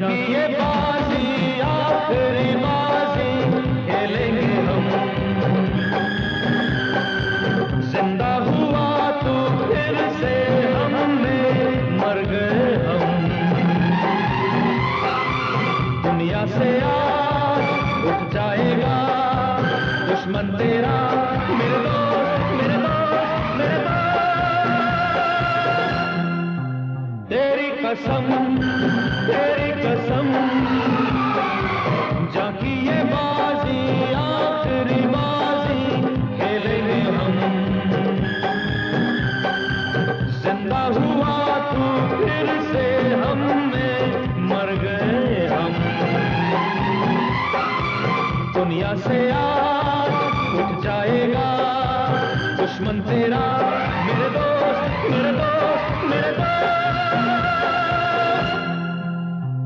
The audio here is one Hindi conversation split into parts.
कि ये बाजी आखिर गए हम। दुनिया से आज उठ जाएगा। दुश्मन तेरा, मेरे दोस्त मेरे दोस्त मेरे दोस्त।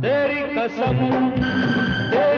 तेरी कसम, तेरी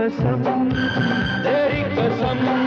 कसम तेरी कसम।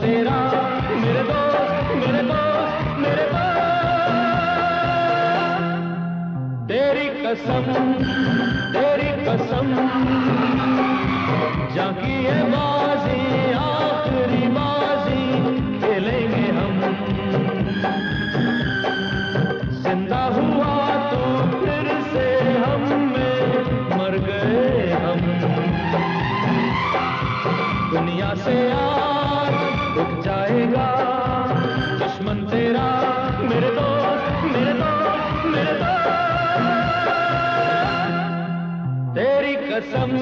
तेरा, मेरे दोस्त मेरे दोस्त मेरे दोस्त। तेरी कसम तेरी कसम जाकी है बाजी, आखिरी बाजी खेलेंगे हम। ज़िंदा हुआ तो फिर से हम में मर गए हम। दुनिया से आ मेरा मेरे दोस्त मेरे दोस्त मेरे दोस्त। तेरी कसम